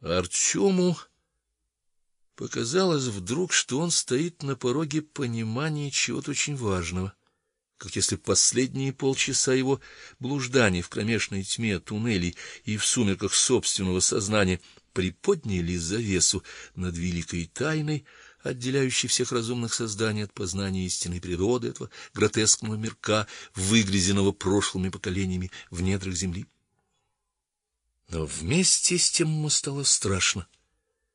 Артему показалось вдруг, что он стоит на пороге понимания чего-то очень важного, как если последние полчаса его блужданий в кромешной тьме туннелей и в сумерках собственного сознания приподняли завесу над великой тайной, отделяющей всех разумных созданий от познания истинной природы этого гротескного мирка, выгрызенного прошлыми поколениями в недрах земли. Но вместе с тем ему стало страшно,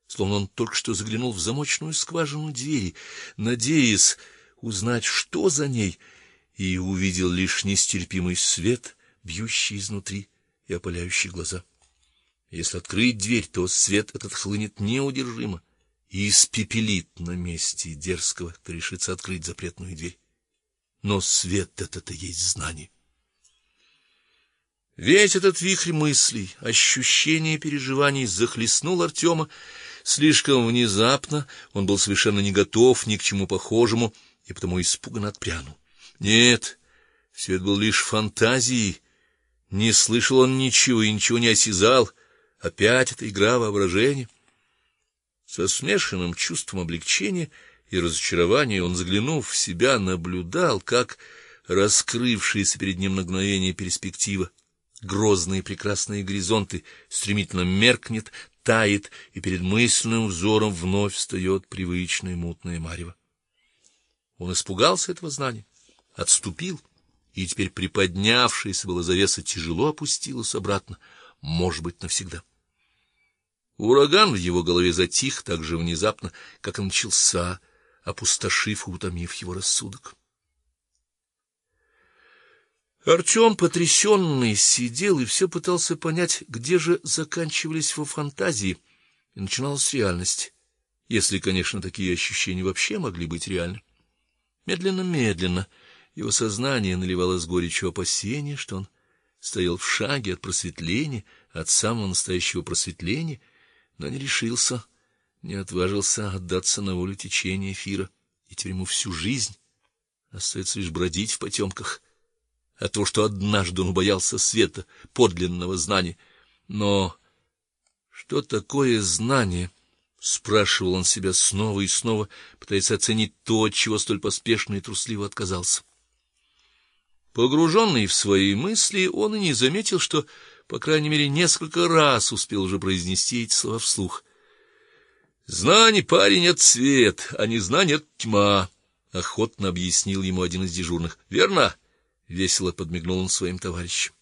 словно он только что заглянул в замочную скважину двери, надеясь узнать, что за ней, и увидел лишь нестерпимый свет, бьющий изнутри и опаляющий глаза. Если открыть дверь, то свет этот хлынет неудержимо и испепелит на месте дерзкого, кто решится открыть запретную дверь. Но свет этот-то есть знание. Весь этот вихрь мыслей, ощущений и переживаний захлестнул Артема слишком внезапно, он был совершенно не готов ни к чему похожему и потому испуганно отпрянул. Нет, все это было лишь фантазией. Не слышал он ничего и ничего не осязал. Опять эта игра воображения. Со смешанным чувством облегчения и разочарования он, заглянув в себя, наблюдал, как раскрывшаяся перед ним мгновение перспектива грозные прекрасные горизонты стремительно меркнет, тает, и перед мысленным взором вновь встает привычное мутное марево. Он испугался этого знания, отступил, и теперь приподнявшаяся была завеса тяжело опустилась обратно, может быть, навсегда. Ураган в его голове затих так же внезапно, как и начался, опустошив и утомив его рассудок. Артем, потрясенный, сидел и все пытался понять, где же заканчивались его фантазии и начиналась реальность, если, конечно, такие ощущения вообще могли быть реальны. Медленно-медленно его сознание наливалось горечью опасения, что он стоял в шаге от просветления, от самого настоящего просветления, но не решился, не отважился отдаться на волю течения эфира, и теперь ему всю жизнь остается лишь бродить в потемках от того, что однажды он боялся света, подлинного знания. Но что такое знание? спрашивал он себя снова и снова, пытаясь оценить то, от чего столь поспешно и трусливо отказался. Погруженный в свои мысли, он и не заметил, что, по крайней мере, несколько раз успел уже произнести эти слова вслух. Знание, парень, это свет, а не знание это тьма, охотно объяснил ему один из дежурных. Верно? Весело подмигнул он своим товарищам.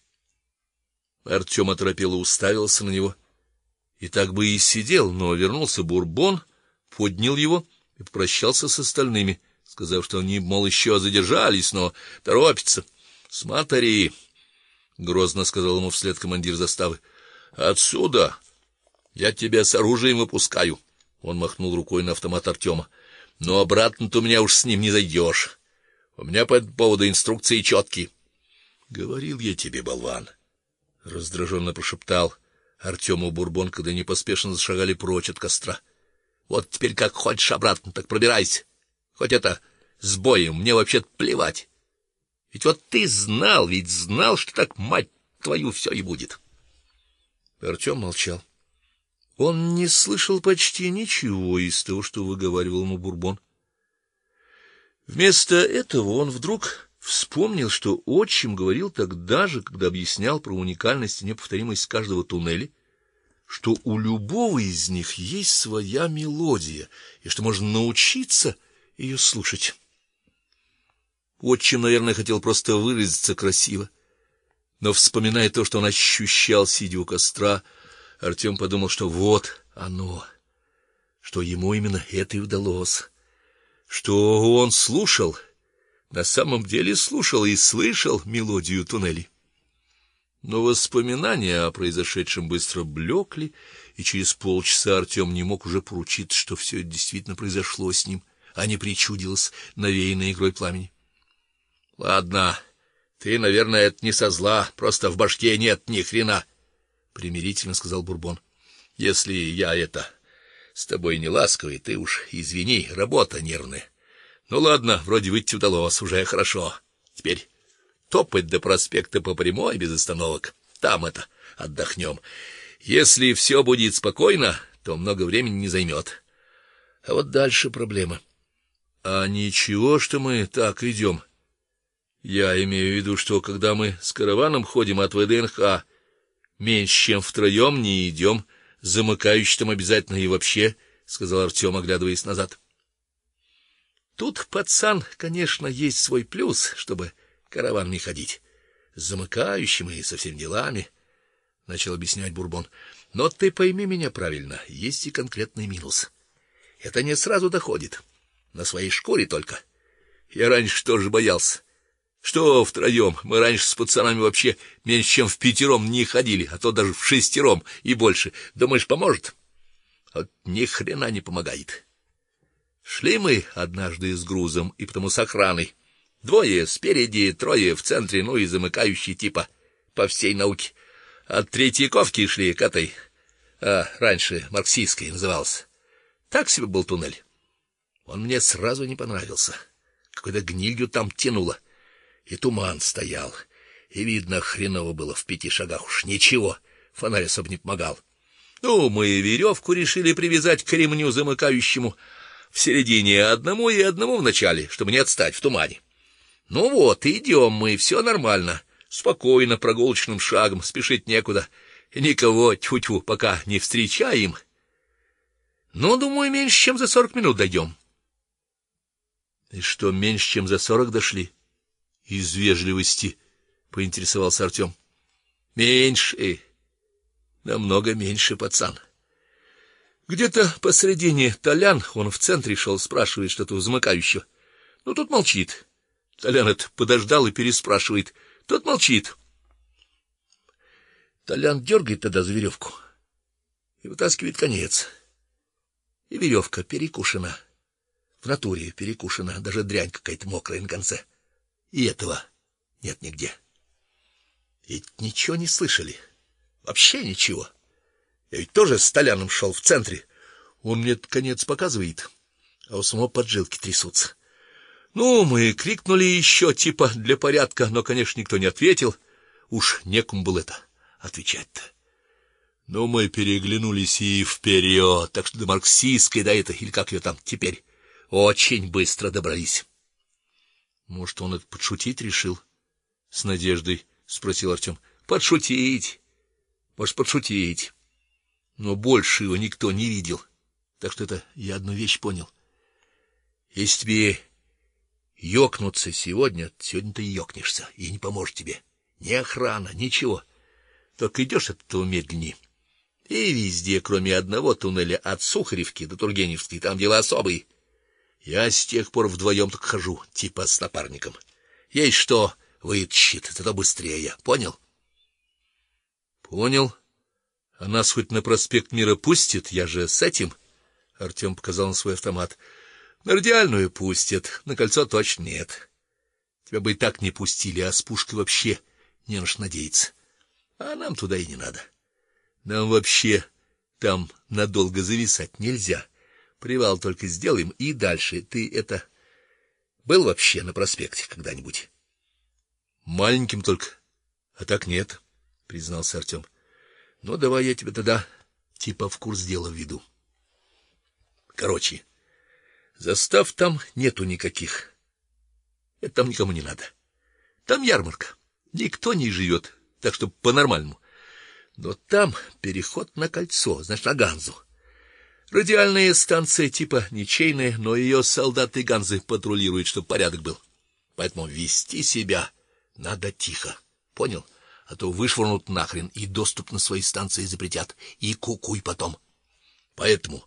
Артем оторопело уставился на него. И так бы и сидел, но вернулся Бурбон, поднял его и попрощался с остальными, сказав, что они мол еще задержались, но торопятся. "Смотри", грозно сказал ему вслед командир заставы. "Отсюда я тебя с оружием выпускаю". Он махнул рукой на автомат Артема. "Но обратно ты у меня уж с ним не зайдешь. У меня по этому поводу инструкции четкие. Говорил я тебе, болван, раздраженно прошептал Артему Бурбон, когда они поспешно зашагали прочь от костра. Вот теперь как хочешь обратно, так пробирайся. Хоть это с боем, мне вообще плевать. Ведь вот ты знал, ведь знал, что так мать твою все и будет. Артем молчал. Он не слышал почти ничего из того, что выговаривал ему Бурбон. Вместо этого он вдруг вспомнил, что отчим говорил тогда же, когда объяснял про уникальность и неповторимость каждого туннеля, что у любого из них есть своя мелодия, и что можно научиться ее слушать. Отчим, наверное, хотел просто выразиться красиво, но вспоминая то, что он ощущал сидя у костра, Артем подумал, что вот оно, что ему именно это и удалось что он слушал, на самом деле слушал и слышал мелодию туннелей. Но воспоминания о произошедшем быстро блекли, и через полчаса Артем не мог уже поручиться, что все это действительно произошло с ним, а не причудилось навеянной игрой пламени. Ладно, ты, наверное, это не со зла, просто в башке нет ни хрена, примирительно сказал Бурбон. Если я это с тобой не ласковый, ты уж извини, работа нервная. Ну ладно, вроде выйти удалось, уже хорошо. Теперь топать до проспекта по прямой без остановок. Там это отдохнем. Если все будет спокойно, то много времени не займет. А вот дальше проблема. А ничего, что мы так идем. Я имею в виду, что когда мы с караваном ходим от ВДНХ, меньше чем втроем не идем, замыкающий там обязательно и вообще, сказал Артем, оглядываясь назад. Тут пацан, конечно, есть свой плюс, чтобы караван не ходить с замыкающим и со всеми делами, начал объяснять Бурбон. Но ты пойми меня правильно, есть и конкретный минус. Это не сразу доходит, на своей шкуре только. Я раньше тоже боялся. Что втроем? Мы раньше с пацанами вообще меньше чем в пятером не ходили, а то даже в шестером и больше. Думаешь, поможет? Вот ни хрена не помогает. Шли мы однажды с грузом и потому с охраной. Двое спереди, трое в центре, ну и замыкающий типа по всей науке. От Третьяковки шли к этой, а раньше марксистской назывался. Так себе был туннель. Он мне сразу не понравился. Какой-то гнилью там тянуло. И туман стоял. И видно, хреново было в пяти шагах уж ничего. Фонарь особо не помогал. Ну, мы веревку решили привязать к ремню замыкающему в середине одному и одному в начале, чтобы не отстать в тумане. Ну вот, идем мы, все нормально. Спокойно, прогулочным шагом, спешить некуда. И никого тьфу-тьфу пока не встречаем. Ну, думаю, меньше чем за сорок минут дойдем. И что, меньше чем за сорок дошли? Из вежливости поинтересовался Артем. Меньше, намного меньше, пацан. Где-то посредине Толян, он в центре шел, спрашивает что-то у замыкающего. Ну тут молчит. Толян это подождал и переспрашивает. Тот молчит. Толян дергает тогда за веревку и вытаскивает конец. И веревка перекушена. В натуре перекушена, даже дрянь какая-то мокрая на конце. И этого нет нигде. Ведь ничего не слышали. Вообще ничего. Я ведь тоже с Толяном шел в центре. Он мне конец показывает, а у самого поджилки трясутся. Ну, мы крикнули еще типа для порядка, но, конечно, никто не ответил. Уж некому было это отвечать-то. Но мы переглянулись и вперед, так что до марксистской, да это или как ее там теперь, очень быстро добрались. Может, он это подшутить решил? С надеждой спросил Артем. Подшутить. Может, подшутить. Но больше его никто не видел. Так что это я одну вещь понял. Если тебе Ёкнуться сегодня, сегодня ты ёкнешься, и не поможет тебе ни охрана, ничего. Только идешь от этого медленнее. И везде, кроме одного туннеля от Сухаревки до Тургеневской, там дела особые. Я с тех пор вдвоем так хожу, типа с напарником. Есть что вытащит, зато быстрее, понял? Понял. А нас хоть на проспект Мира пустит, я же с этим. Артем показал на свой автомат. На радиальную пустят, на кольцо точно нет. Тебя бы и так не пустили, а с пушкой вообще не на надеяться. А нам туда и не надо. Нам вообще там надолго зависать нельзя. Привал только сделаем и дальше. Ты это был вообще на проспекте когда-нибудь? Маленьким только. А так нет, признался Артем. Ну давай я тебя тогда типа в курс дела введу. Короче, Застав там нету никаких. Это там никому не надо. Там ярмарка. Никто не живет, так что по-нормальному. Но там переход на кольцо, значит, на Ганзу. Радиальная станция типа ничейная, но ее солдаты Ганзы патрулируют, чтобы порядок был. Поэтому вести себя надо тихо. Понял? А то вышвырнут нахрен и доступ на свои станции запретят, и кукуй потом. Поэтому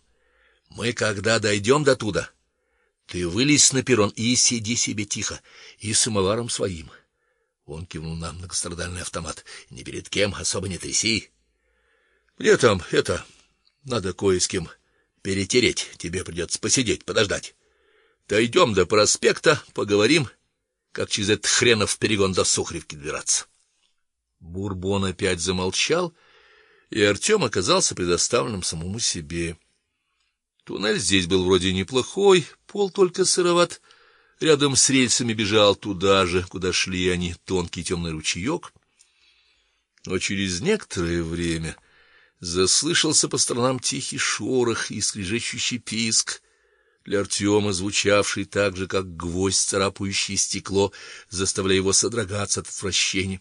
мы когда дойдем до туда, ты вылезь на перрон и сиди себе тихо, и самоваром своим. Он кивнул на многострадальный автомат. Не перед кем особо не тряси. Мне там это надо кое с кем перетереть. Тебе придется посидеть, подождать. Дойдем до проспекта, поговорим, как через этот хренов перегон до Сухаревки добираться. Бурбон опять замолчал, и Артем оказался предоставленным самому себе. Туннель здесь был вроде неплохой, пол только сыроват. Рядом с рельсами бежал туда же, куда шли они, тонкий темный ручеек. Но через некоторое время заслышался по сторонам тихий шорох и скрежещущий писк, для Артема звучавший так же, как гвоздь, царапающий стекло, заставляя его содрогаться от отвращения.